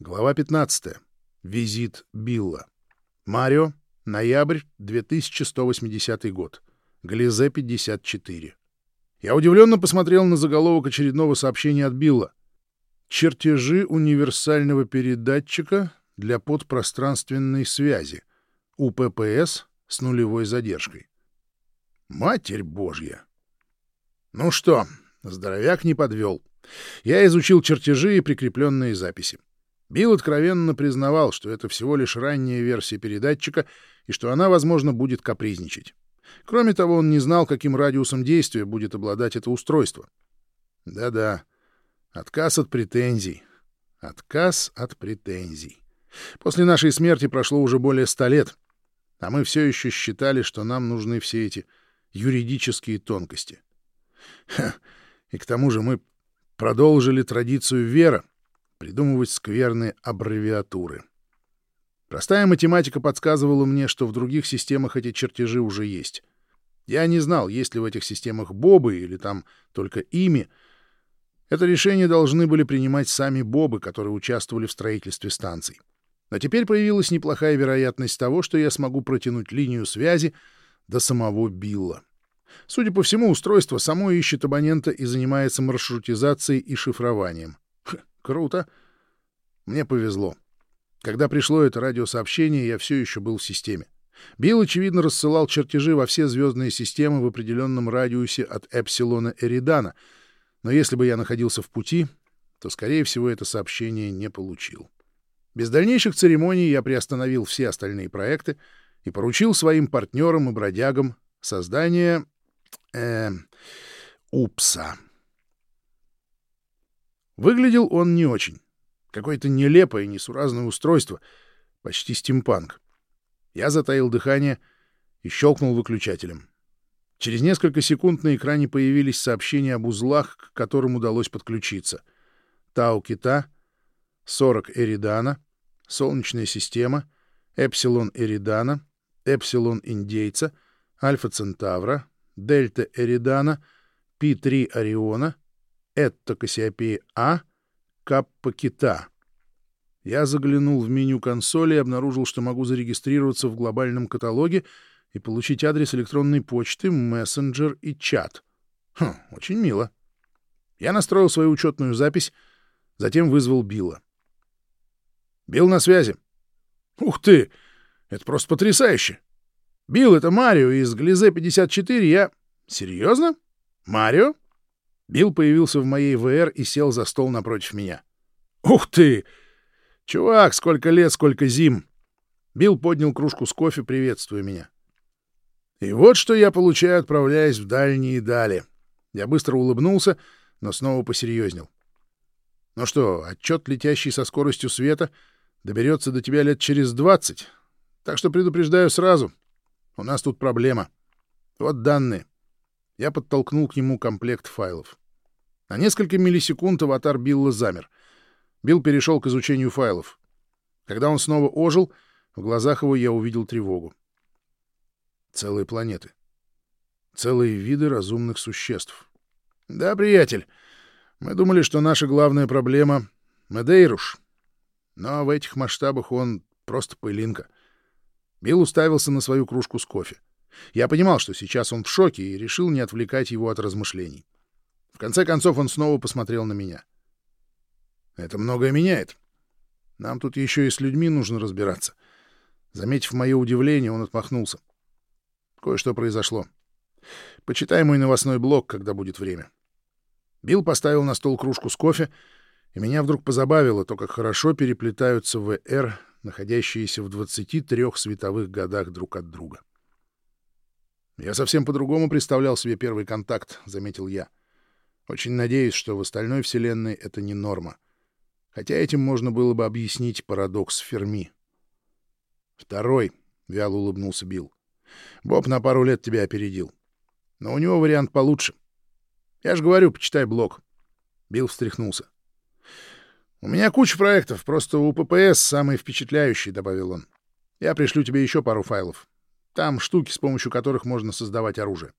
Глава 15. Визит Билла. Марио. Ноябрь 2180 год. Глизе 54. Я удивленно посмотрел на заголовок очередного сообщения от Билла. «Чертежи универсального передатчика для подпространственной связи. УППС с нулевой задержкой». Матерь Божья! Ну что, здоровяк не подвел. Я изучил чертежи и прикрепленные записи. Билл откровенно признавал, что это всего лишь ранняя версия передатчика и что она, возможно, будет капризничать. Кроме того, он не знал, каким радиусом действия будет обладать это устройство. Да-да, отказ от претензий. Отказ от претензий. После нашей смерти прошло уже более ста лет, а мы все еще считали, что нам нужны все эти юридические тонкости. Ха, и к тому же мы продолжили традицию вера придумывать скверные аббревиатуры. Простая математика подсказывала мне, что в других системах эти чертежи уже есть. Я не знал, есть ли в этих системах бобы или там только ими. Это решение должны были принимать сами бобы, которые участвовали в строительстве станций. Но теперь появилась неплохая вероятность того, что я смогу протянуть линию связи до самого Билла. Судя по всему, устройство само ищет абонента и занимается маршрутизацией и шифрованием. Х, круто. Мне повезло. Когда пришло это радиосообщение, я все еще был в системе. Билл, очевидно, рассылал чертежи во все звездные системы в определенном радиусе от Эпсилона Эридана, но если бы я находился в пути, то, скорее всего, это сообщение не получил. Без дальнейших церемоний я приостановил все остальные проекты и поручил своим партнерам и бродягам создание... Э, упса. Выглядел он не очень. Какое-то нелепое, несуразное устройство, почти стимпанк. Я затаил дыхание и щелкнул выключателем. Через несколько секунд на экране появились сообщения об узлах, к которым удалось подключиться. Тау-Кита, 40 Эридана, Солнечная система, Эпсилон Эридана, Эпсилон Индейца, Альфа Центавра, Дельта Эридана, Пи-3 Ориона, Этто Кассиопея А — Каппа Кита. Я заглянул в меню консоли и обнаружил, что могу зарегистрироваться в глобальном каталоге и получить адрес электронной почты, мессенджер и чат. Хм, очень мило. Я настроил свою учетную запись, затем вызвал Билла. «Билл на связи». «Ух ты! Это просто потрясающе! Билл, это Марио из Глизе-54, я...» «Серьезно? Марио?» Билл появился в моей ВР и сел за стол напротив меня. «Ух ты! Чувак, сколько лет, сколько зим!» Билл поднял кружку с кофе, приветствуя меня. «И вот что я получаю, отправляясь в дальние дали». Я быстро улыбнулся, но снова посерьезнел. «Ну что, отчет, летящий со скоростью света, доберется до тебя лет через двадцать, так что предупреждаю сразу. У нас тут проблема. Вот данные. Я подтолкнул к нему комплект файлов. На несколько миллисекунд аватар Билла замер. Билл перешел к изучению файлов. Когда он снова ожил, в глазах его я увидел тревогу. Целые планеты. Целые виды разумных существ. Да, приятель, мы думали, что наша главная проблема — Медейруш. Но в этих масштабах он просто пылинка. Билл уставился на свою кружку с кофе. Я понимал, что сейчас он в шоке, и решил не отвлекать его от размышлений. В конце концов он снова посмотрел на меня. «Это многое меняет. Нам тут еще и с людьми нужно разбираться». Заметив мое удивление, он отмахнулся. Кое-что произошло. Почитай мой новостной блог, когда будет время. Билл поставил на стол кружку с кофе, и меня вдруг позабавило то, как хорошо переплетаются ВР, находящиеся в 23 световых годах друг от друга. — «Я совсем по-другому представлял себе первый контакт», — заметил я. «Очень надеюсь, что в остальной Вселенной это не норма. Хотя этим можно было бы объяснить парадокс Ферми». «Второй», — вяло улыбнулся Билл. «Боб на пару лет тебя опередил. Но у него вариант получше. Я же говорю, почитай блог. Билл встряхнулся. «У меня куча проектов, просто у ППС самый впечатляющий», — добавил он. «Я пришлю тебе еще пару файлов. Там штуки, с помощью которых можно создавать оружие».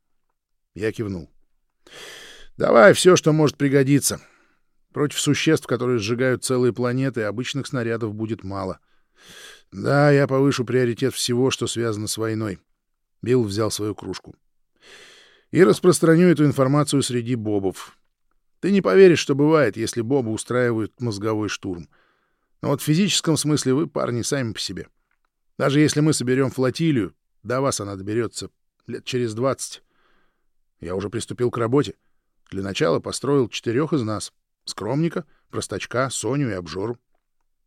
Я кивнул. «Давай все, что может пригодиться. Против существ, которые сжигают целые планеты, обычных снарядов будет мало. Да, я повышу приоритет всего, что связано с войной». Билл взял свою кружку. «И распространю эту информацию среди бобов. Ты не поверишь, что бывает, если бобы устраивают мозговой штурм. Но вот в физическом смысле вы, парни, сами по себе. Даже если мы соберем флотилию, до вас она доберется лет через двадцать. Я уже приступил к работе. Для начала построил четырех из нас. Скромника, простачка, Соню и обжору.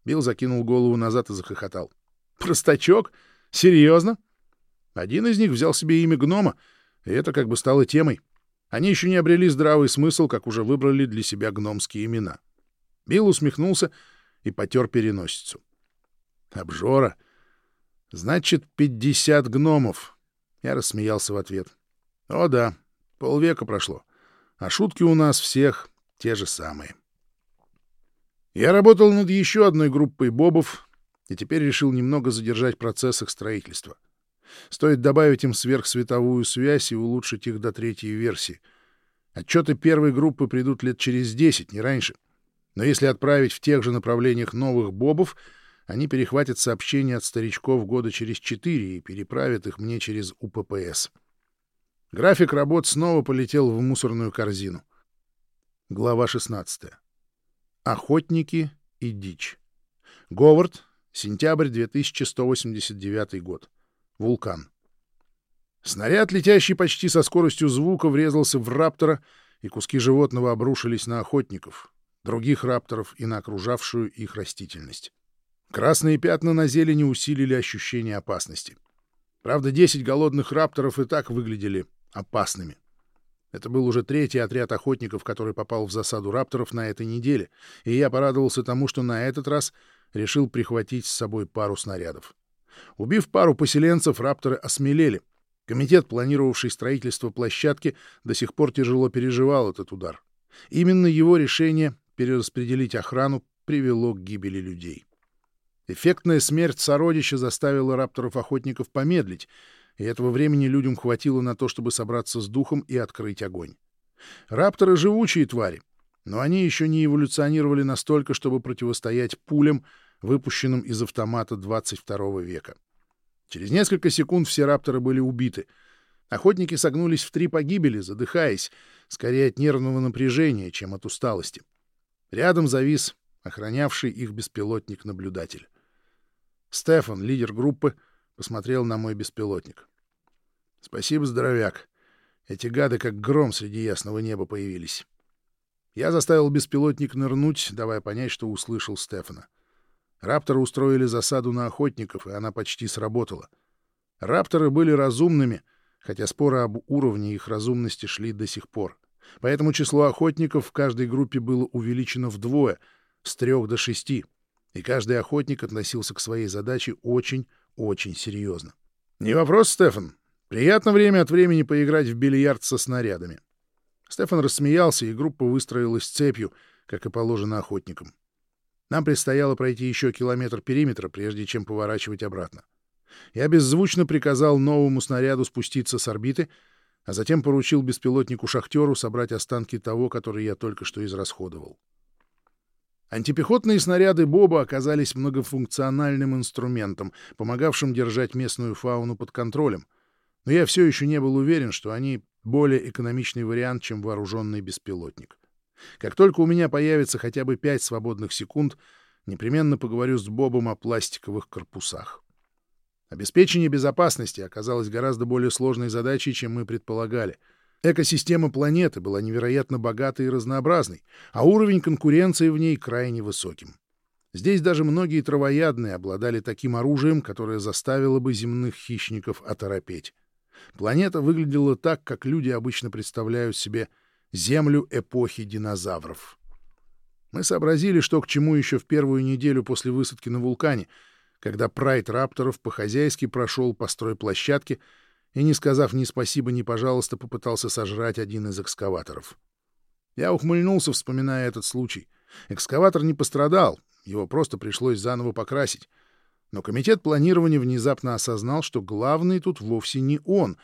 Билл закинул голову назад и захохотал. «Простачок? Серьезно?» Один из них взял себе имя гнома, и это как бы стало темой. Они еще не обрели здравый смысл, как уже выбрали для себя гномские имена. Билл усмехнулся и потер переносицу. «Обжора! Значит, пятьдесят гномов!» Я рассмеялся в ответ. «О да, полвека прошло, а шутки у нас всех те же самые». Я работал над еще одной группой бобов и теперь решил немного задержать процесс их строительства. Стоит добавить им сверхсветовую связь и улучшить их до третьей версии. Отчеты первой группы придут лет через 10, не раньше. Но если отправить в тех же направлениях новых бобов, они перехватят сообщения от старичков года через 4 и переправят их мне через УППС. График работ снова полетел в мусорную корзину. Глава 16. Охотники и дичь. Говард, сентябрь 2189 год. Вулкан. Снаряд, летящий почти со скоростью звука, врезался в раптора, и куски животного обрушились на охотников, других рапторов и на окружавшую их растительность. Красные пятна на зелени усилили ощущение опасности. Правда, 10 голодных рапторов и так выглядели опасными. Это был уже третий отряд охотников, который попал в засаду рапторов на этой неделе, и я порадовался тому, что на этот раз решил прихватить с собой пару снарядов. Убив пару поселенцев, рапторы осмелели. Комитет, планировавший строительство площадки, до сих пор тяжело переживал этот удар. Именно его решение перераспределить охрану привело к гибели людей. Эффектная смерть сородича заставила рапторов-охотников помедлить, и этого времени людям хватило на то, чтобы собраться с духом и открыть огонь. Рапторы — живучие твари, но они еще не эволюционировали настолько, чтобы противостоять пулям, выпущенным из автомата 22 века. Через несколько секунд все рапторы были убиты. Охотники согнулись в три погибели, задыхаясь, скорее от нервного напряжения, чем от усталости. Рядом завис охранявший их беспилотник-наблюдатель. Стефан, лидер группы, посмотрел на мой беспилотник. — Спасибо, здоровяк. Эти гады как гром среди ясного неба появились. Я заставил беспилотник нырнуть, давая понять, что услышал Стефана. Рапторы устроили засаду на охотников, и она почти сработала. Рапторы были разумными, хотя споры об уровне их разумности шли до сих пор. Поэтому число охотников в каждой группе было увеличено вдвое, с трех до шести, и каждый охотник относился к своей задаче очень-очень серьезно. «Не вопрос, Стефан. Приятно время от времени поиграть в бильярд со снарядами». Стефан рассмеялся, и группа выстроилась цепью, как и положено охотникам. Нам предстояло пройти еще километр периметра, прежде чем поворачивать обратно. Я беззвучно приказал новому снаряду спуститься с орбиты, а затем поручил беспилотнику-шахтеру собрать останки того, который я только что израсходовал. Антипехотные снаряды Боба оказались многофункциональным инструментом, помогавшим держать местную фауну под контролем, но я все еще не был уверен, что они более экономичный вариант, чем вооруженный беспилотник. Как только у меня появится хотя бы пять свободных секунд, непременно поговорю с Бобом о пластиковых корпусах. Обеспечение безопасности оказалось гораздо более сложной задачей, чем мы предполагали. Экосистема планеты была невероятно богатой и разнообразной, а уровень конкуренции в ней крайне высоким. Здесь даже многие травоядные обладали таким оружием, которое заставило бы земных хищников оторопеть. Планета выглядела так, как люди обычно представляют себе землю эпохи динозавров. Мы сообразили, что к чему еще в первую неделю после высадки на вулкане, когда прайд рапторов по-хозяйски прошел по стройплощадке и, не сказав ни спасибо, ни пожалуйста, попытался сожрать один из экскаваторов. Я ухмыльнулся, вспоминая этот случай. Экскаватор не пострадал, его просто пришлось заново покрасить. Но комитет планирования внезапно осознал, что главный тут вовсе не он,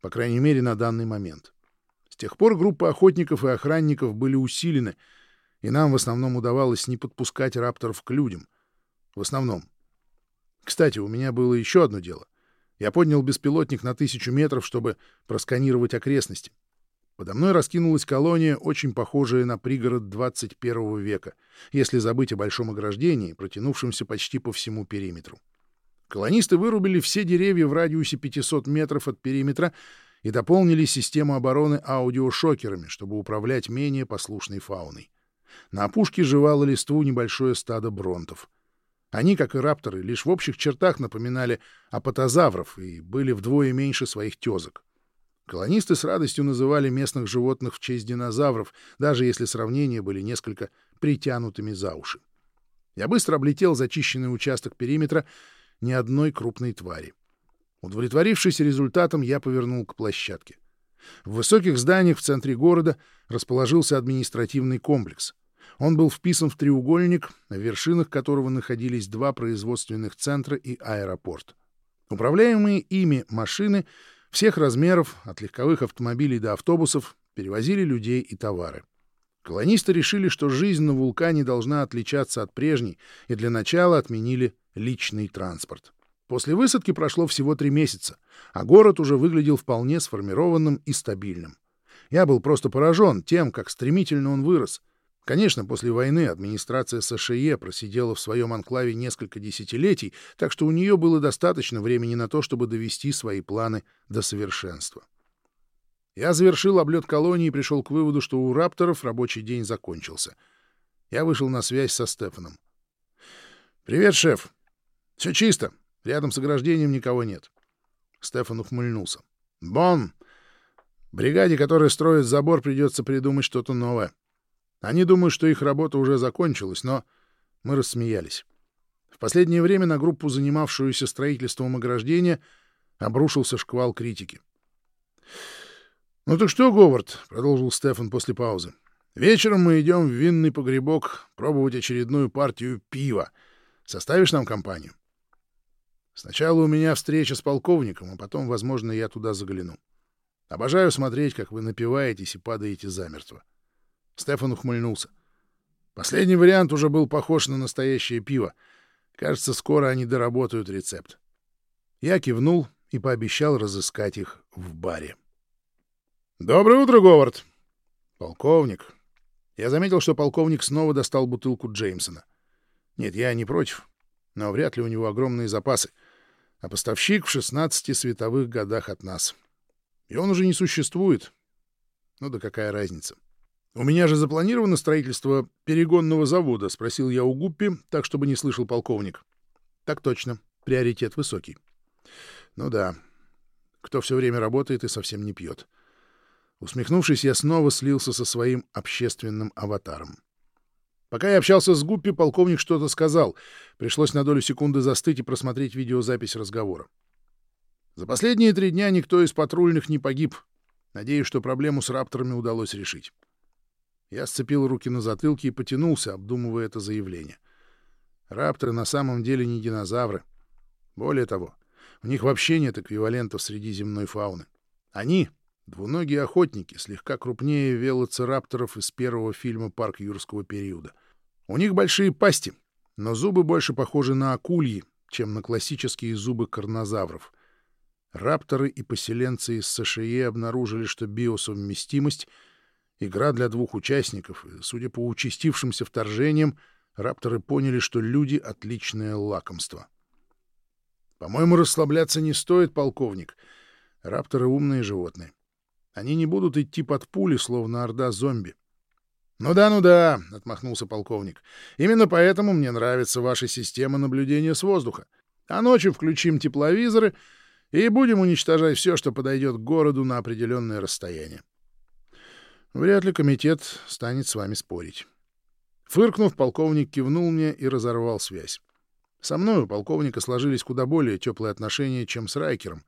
по крайней мере, на данный момент. С тех пор группы охотников и охранников были усилены, и нам в основном удавалось не подпускать рапторов к людям. В основном. Кстати, у меня было еще одно дело. Я поднял беспилотник на тысячу метров, чтобы просканировать окрестности. Подо мной раскинулась колония, очень похожая на пригород 21 века, если забыть о большом ограждении, протянувшемся почти по всему периметру. Колонисты вырубили все деревья в радиусе 500 метров от периметра и дополнили систему обороны аудиошокерами, чтобы управлять менее послушной фауной. На опушке жевало листву небольшое стадо бронтов. Они, как и рапторы, лишь в общих чертах напоминали апатозавров и были вдвое меньше своих тезок. Колонисты с радостью называли местных животных в честь динозавров, даже если сравнения были несколько притянутыми за уши. Я быстро облетел зачищенный участок периметра ни одной крупной твари. Удовлетворившись результатом, я повернул к площадке. В высоких зданиях в центре города расположился административный комплекс. Он был вписан в треугольник, на вершинах которого находились два производственных центра и аэропорт. Управляемые ими машины — всех размеров, от легковых автомобилей до автобусов, перевозили людей и товары. Колонисты решили, что жизнь на вулкане должна отличаться от прежней, и для начала отменили личный транспорт. После высадки прошло всего три месяца, а город уже выглядел вполне сформированным и стабильным. Я был просто поражен тем, как стремительно он вырос, Конечно, после войны администрация США просидела в своем анклаве несколько десятилетий, так что у нее было достаточно времени на то, чтобы довести свои планы до совершенства. Я завершил облет колонии и пришел к выводу, что у рапторов рабочий день закончился. Я вышел на связь со Стефаном. «Привет, шеф. Все чисто. Рядом с ограждением никого нет». Стефан ухмыльнулся. «Бон, бригаде, которая строит забор, придется придумать что-то новое. Они думают, что их работа уже закончилась, но мы рассмеялись. В последнее время на группу, занимавшуюся строительством ограждения, обрушился шквал критики. «Ну так что, Говард?» — продолжил Стефан после паузы. «Вечером мы идем в винный погребок пробовать очередную партию пива. Составишь нам компанию?» «Сначала у меня встреча с полковником, а потом, возможно, я туда загляну. Обожаю смотреть, как вы напиваетесь и падаете замертво. Стефан ухмыльнулся. Последний вариант уже был похож на настоящее пиво. Кажется, скоро они доработают рецепт. Я кивнул и пообещал разыскать их в баре. «Доброе утро, Говард!» «Полковник». Я заметил, что полковник снова достал бутылку Джеймсона. Нет, я не против, но вряд ли у него огромные запасы. А поставщик в 16 световых годах от нас. И он уже не существует. Ну да какая разница. «У меня же запланировано строительство перегонного завода?» — спросил я у Гуппи, так, чтобы не слышал полковник. «Так точно. Приоритет высокий». «Ну да. Кто все время работает и совсем не пьет». Усмехнувшись, я снова слился со своим общественным аватаром. Пока я общался с Гуппи, полковник что-то сказал. Пришлось на долю секунды застыть и просмотреть видеозапись разговора. За последние три дня никто из патрульных не погиб. Надеюсь, что проблему с рапторами удалось решить. Я сцепил руки на затылке и потянулся, обдумывая это заявление. Рапторы на самом деле не динозавры. Более того, у них вообще нет эквивалентов среди земной фауны. Они — двуногие охотники, слегка крупнее велоцирапторов из первого фильма «Парк юрского периода». У них большие пасти, но зубы больше похожи на акульи, чем на классические зубы карнозавров. Рапторы и поселенцы из США обнаружили, что биосовместимость — Игра для двух участников, и, судя по участившимся вторжениям, рапторы поняли, что люди — отличное лакомство. По-моему, расслабляться не стоит, полковник. Рапторы — умные животные. Они не будут идти под пули, словно орда зомби. «Ну да, ну да», — отмахнулся полковник. «Именно поэтому мне нравится ваша система наблюдения с воздуха. А ночью включим тепловизоры и будем уничтожать все, что подойдет к городу на определенное расстояние. Вряд ли комитет станет с вами спорить. Фыркнув, полковник кивнул мне и разорвал связь. Со мной у полковника сложились куда более теплые отношения, чем с Райкером.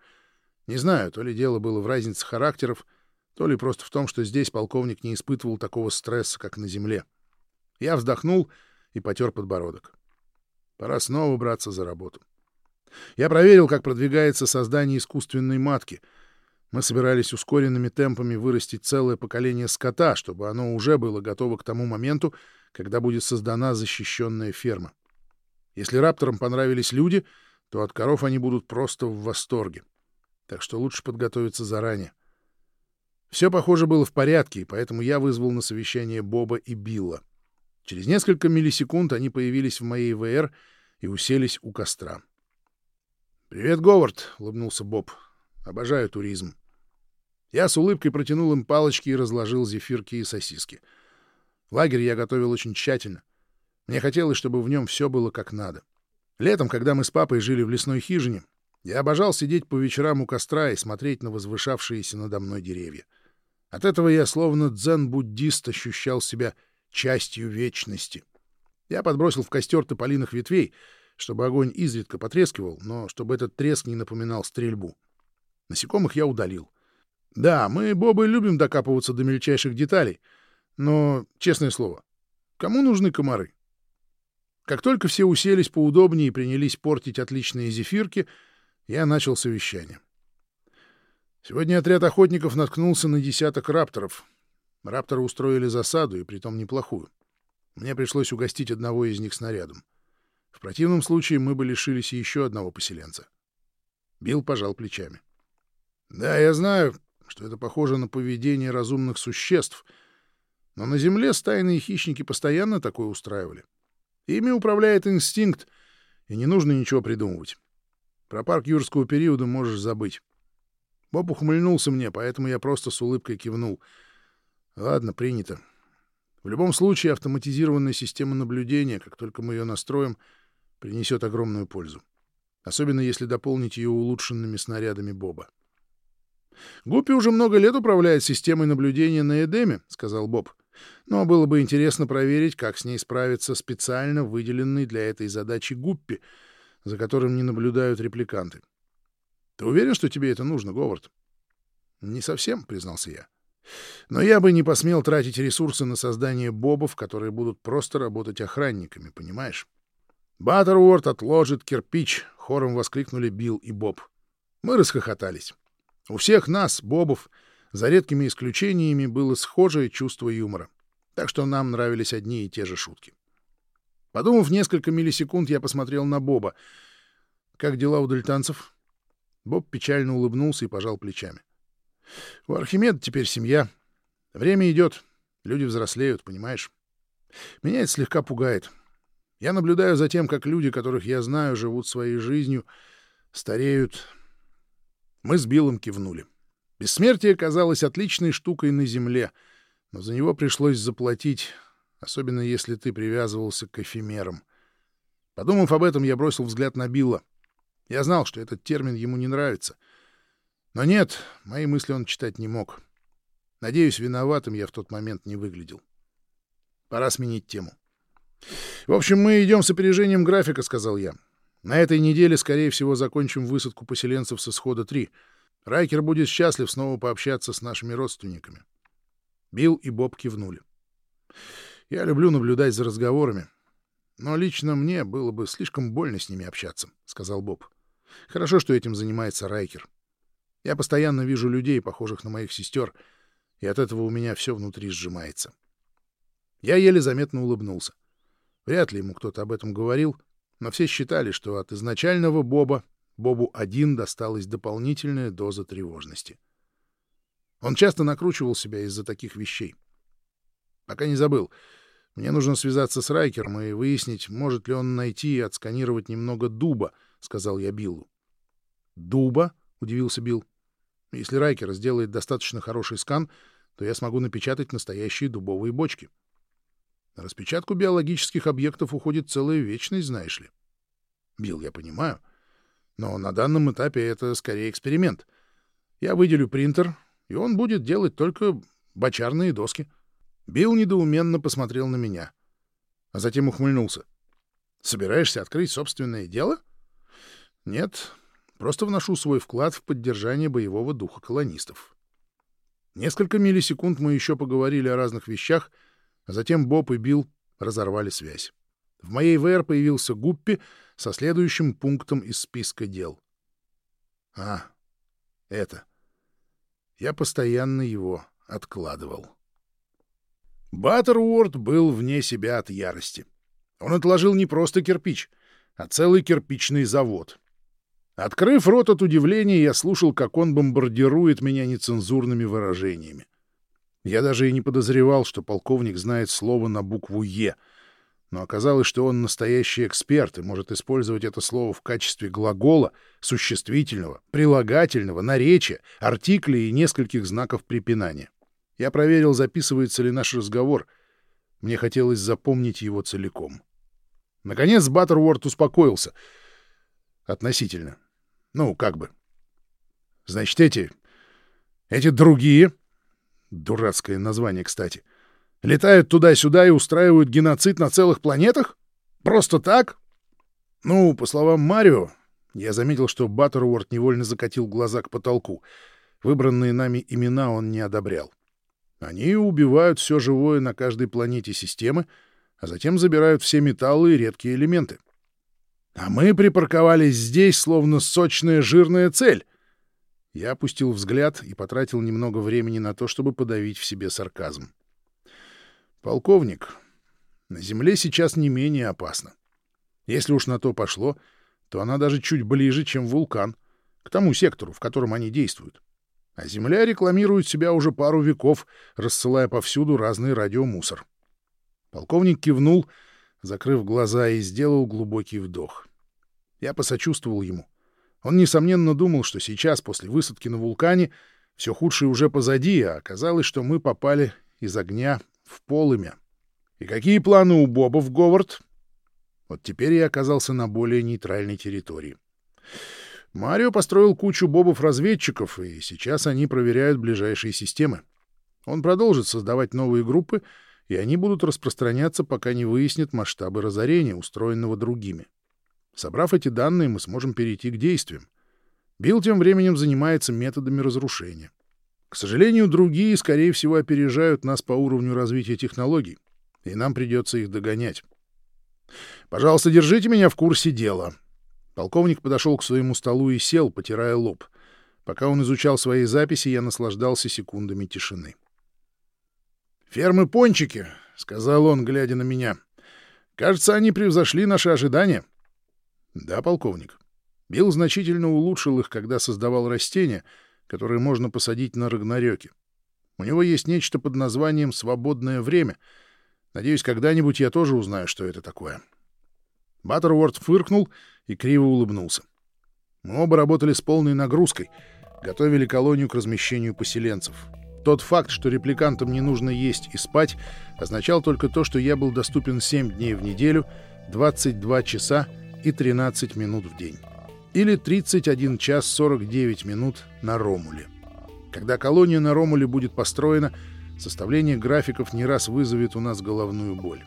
Не знаю, то ли дело было в разнице характеров, то ли просто в том, что здесь полковник не испытывал такого стресса, как на земле. Я вздохнул и потер подбородок. Пора снова браться за работу. Я проверил, как продвигается создание искусственной матки. Мы собирались ускоренными темпами вырастить целое поколение скота, чтобы оно уже было готово к тому моменту, когда будет создана защищенная ферма. Если рапторам понравились люди, то от коров они будут просто в восторге. Так что лучше подготовиться заранее. Все, похоже, было в порядке, и поэтому я вызвал на совещание Боба и Билла. Через несколько миллисекунд они появились в моей ВР и уселись у костра. «Привет, Говард!» — улыбнулся Боб. «Обожаю туризм». Я с улыбкой протянул им палочки и разложил зефирки и сосиски. Лагерь я готовил очень тщательно. Мне хотелось, чтобы в нем все было как надо. Летом, когда мы с папой жили в лесной хижине, я обожал сидеть по вечерам у костра и смотреть на возвышавшиеся надо мной деревья. От этого я, словно дзен-буддист, ощущал себя частью вечности. Я подбросил в костер тополиных ветвей, чтобы огонь изредка потрескивал, но чтобы этот треск не напоминал стрельбу. Насекомых я удалил. Да, мы, Бобы, любим докапываться до мельчайших деталей, но, честное слово, кому нужны комары? Как только все уселись поудобнее и принялись портить отличные зефирки, я начал совещание. Сегодня отряд охотников наткнулся на десяток рапторов. Рапторы устроили засаду, и притом неплохую. Мне пришлось угостить одного из них снарядом. В противном случае мы бы лишились еще одного поселенца. Билл пожал плечами. Да, я знаю, что это похоже на поведение разумных существ, но на Земле стайные хищники постоянно такое устраивали. Ими управляет инстинкт, и не нужно ничего придумывать. Про парк юрского периода можешь забыть. Боб ухмыльнулся мне, поэтому я просто с улыбкой кивнул. Ладно, принято. В любом случае, автоматизированная система наблюдения, как только мы ее настроим, принесет огромную пользу. Особенно если дополнить ее улучшенными снарядами Боба. «Гуппи уже много лет управляет системой наблюдения на Эдеме», — сказал Боб. «Но было бы интересно проверить, как с ней справится специально выделенный для этой задачи Гуппи, за которым не наблюдают репликанты. Ты уверен, что тебе это нужно, Говард?» «Не совсем», — признался я. «Но я бы не посмел тратить ресурсы на создание бобов, которые будут просто работать охранниками, понимаешь?» «Баттерворд отложит кирпич!» — хором воскликнули Билл и Боб. Мы расхохотались. У всех нас, Бобов, за редкими исключениями, было схожее чувство юмора. Так что нам нравились одни и те же шутки. Подумав несколько миллисекунд, я посмотрел на Боба. «Как дела у дальтанцев?» Боб печально улыбнулся и пожал плечами. «У Архимеда теперь семья. Время идет. Люди взрослеют, понимаешь? Меня это слегка пугает. Я наблюдаю за тем, как люди, которых я знаю, живут своей жизнью, стареют. Мы с Биллом кивнули. Бессмертие казалось отличной штукой на земле, но за него пришлось заплатить, особенно если ты привязывался к эфемерам. Подумав об этом, я бросил взгляд на Билла. Я знал, что этот термин ему не нравится. Но нет, мои мысли он читать не мог. Надеюсь, виноватым я в тот момент не выглядел. Пора сменить тему. «В общем, мы идем с опережением графика», — сказал я. «На этой неделе, скорее всего, закончим высадку поселенцев с исхода 3. Райкер будет счастлив снова пообщаться с нашими родственниками». Билл и Боб кивнули. «Я люблю наблюдать за разговорами, но лично мне было бы слишком больно с ними общаться», — сказал Боб. «Хорошо, что этим занимается Райкер. Я постоянно вижу людей, похожих на моих сестер, и от этого у меня все внутри сжимается». Я еле заметно улыбнулся. Вряд ли ему кто-то об этом говорил, но все считали, что от изначального Боба Бобу-1 досталась дополнительная доза тревожности. Он часто накручивал себя из-за таких вещей. Пока не забыл. Мне нужно связаться с Райкером и выяснить, может ли он найти и отсканировать немного дуба, — сказал я Биллу. «Дуба?» — удивился Билл. «Если Райкер сделает достаточно хороший скан, то я смогу напечатать настоящие дубовые бочки». На распечатку биологических объектов уходит целая вечность, знаешь ли. Билл, я понимаю. Но на данном этапе это скорее эксперимент. Я выделю принтер, и он будет делать только бочарные доски. Билл недоуменно посмотрел на меня, а затем ухмыльнулся. «Собираешься открыть собственное дело?» «Нет, просто вношу свой вклад в поддержание боевого духа колонистов». Несколько миллисекунд мы еще поговорили о разных вещах, а затем Боб и Билл разорвали связь. В моей ВР появился Гуппи со следующим пунктом из списка дел. А, это. Я постоянно его откладывал. Баттеруорд был вне себя от ярости. Он отложил не просто кирпич, а целый кирпичный завод. Открыв рот от удивления, я слушал, как он бомбардирует меня нецензурными выражениями. Я даже и не подозревал, что полковник знает слово на букву «Е», но оказалось, что он настоящий эксперт и может использовать это слово в качестве глагола, существительного, прилагательного, наречия, артикля и нескольких знаков препинания. Я проверил, записывается ли наш разговор. Мне хотелось запомнить его целиком. Наконец Баттерворд успокоился. Относительно. Ну, как бы. Значит, эти... Эти другие... Дурацкое название, кстати. Летают туда-сюда и устраивают геноцид на целых планетах? Просто так? Ну, по словам Марио, я заметил, что Баттерворд невольно закатил глаза к потолку. Выбранные нами имена он не одобрял. Они убивают все живое на каждой планете системы, а затем забирают все металлы и редкие элементы. А мы припарковались здесь, словно сочная жирная цель. Я опустил взгляд и потратил немного времени на то, чтобы подавить в себе сарказм. Полковник, на Земле сейчас не менее опасно. Если уж на то пошло, то она даже чуть ближе, чем вулкан, к тому сектору, в котором они действуют. А Земля рекламирует себя уже пару веков, рассылая повсюду разный радиомусор. Полковник кивнул, закрыв глаза, и сделал глубокий вдох. Я посочувствовал ему. Он, несомненно, думал, что сейчас, после высадки на вулкане, все худшее уже позади, а оказалось, что мы попали из огня в полымя. И какие планы у Бобов, Говард? Вот теперь я оказался на более нейтральной территории. Марио построил кучу бобов-разведчиков, и сейчас они проверяют ближайшие системы. Он продолжит создавать новые группы, и они будут распространяться, пока не выяснит масштабы разорения, устроенного другими. Собрав эти данные, мы сможем перейти к действиям. Билл тем временем занимается методами разрушения. К сожалению, другие, скорее всего, опережают нас по уровню развития технологий, и нам придется их догонять. Пожалуйста, держите меня в курсе дела. Полковник подошел к своему столу и сел, потирая лоб. Пока он изучал свои записи, я наслаждался секундами тишины. «Фермы Пончики», — сказал он, глядя на меня. «Кажется, они превзошли наши ожидания». «Да, полковник. Билл значительно улучшил их, когда создавал растения — которые можно посадить на Рагнарёке. У него есть нечто под названием «свободное время». Надеюсь, когда-нибудь я тоже узнаю, что это такое. Баттерворд фыркнул и криво улыбнулся. Мы оба работали с полной нагрузкой, готовили колонию к размещению поселенцев. Тот факт, что репликантам не нужно есть и спать, означал только то, что я был доступен 7 дней в неделю, 22 часа и 13 минут в день или 31 час 49 минут на Ромуле. Когда колония на Ромуле будет построена, составление графиков не раз вызовет у нас головную боль.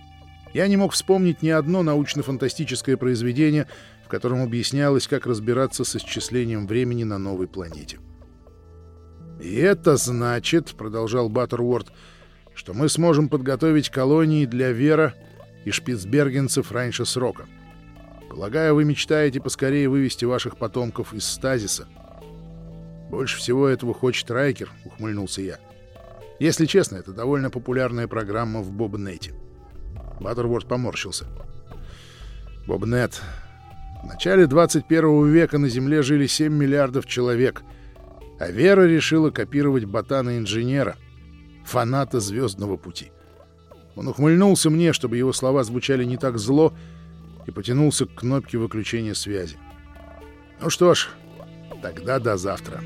Я не мог вспомнить ни одно научно-фантастическое произведение, в котором объяснялось, как разбираться с исчислением времени на новой планете. «И это значит, — продолжал Баттерворд, — что мы сможем подготовить колонии для Вера и шпицбергенцев раньше срока. Полагаю, вы мечтаете поскорее вывести ваших потомков из стазиса. Больше всего этого хочет Райкер, ухмыльнулся я. Если честно, это довольно популярная программа в Бобнете. Баттерворд поморщился. Бобнет. В начале 21 века на Земле жили 7 миллиардов человек, а Вера решила копировать ботана-инженера, фаната «Звездного пути». Он ухмыльнулся мне, чтобы его слова звучали не так зло, и потянулся к кнопке выключения связи. «Ну что ж, тогда до завтра».